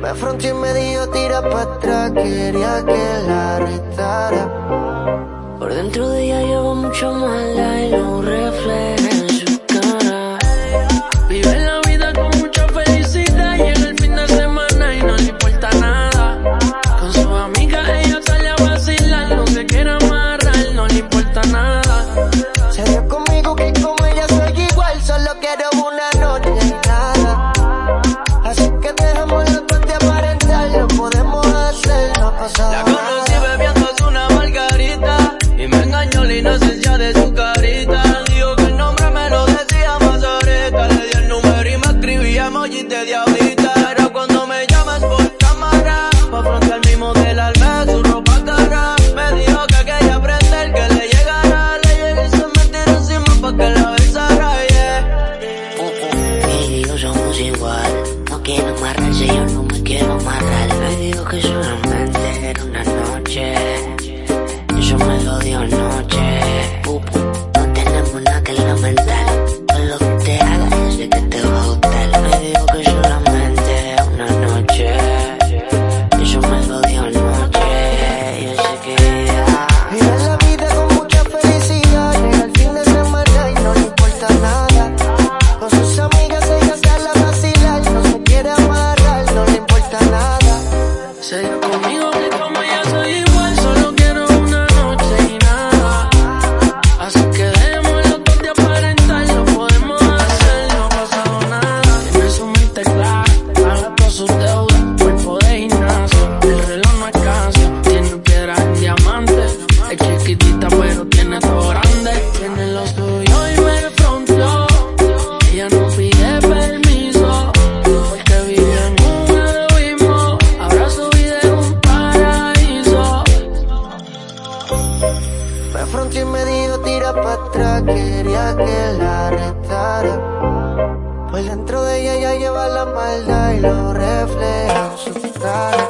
Me afronté y me dijo tira para atrás, quería que la arrestara. Por dentro de ella llevo mucho mala y lo inocencia de su carita. Dijo que el nombre me lo decía más ahorita. Le di el número y me escribía emojis de diablita. Pero cuando me llamas por cámara, pa' frontear mi modelo al ver su ropa cara. Me dijo que quería aprender que le llegara. Le llegué y se me tiró encima pa' que la besara. Yeah. Él y yo somos igual, no quiero amarrarse, yo no me quiero amarrar. Me dijo que solamente Y me dijo tira para atrás, quería que la arrestara. Por dentro de ella ya lleva la maldad y lo refleja en su cara.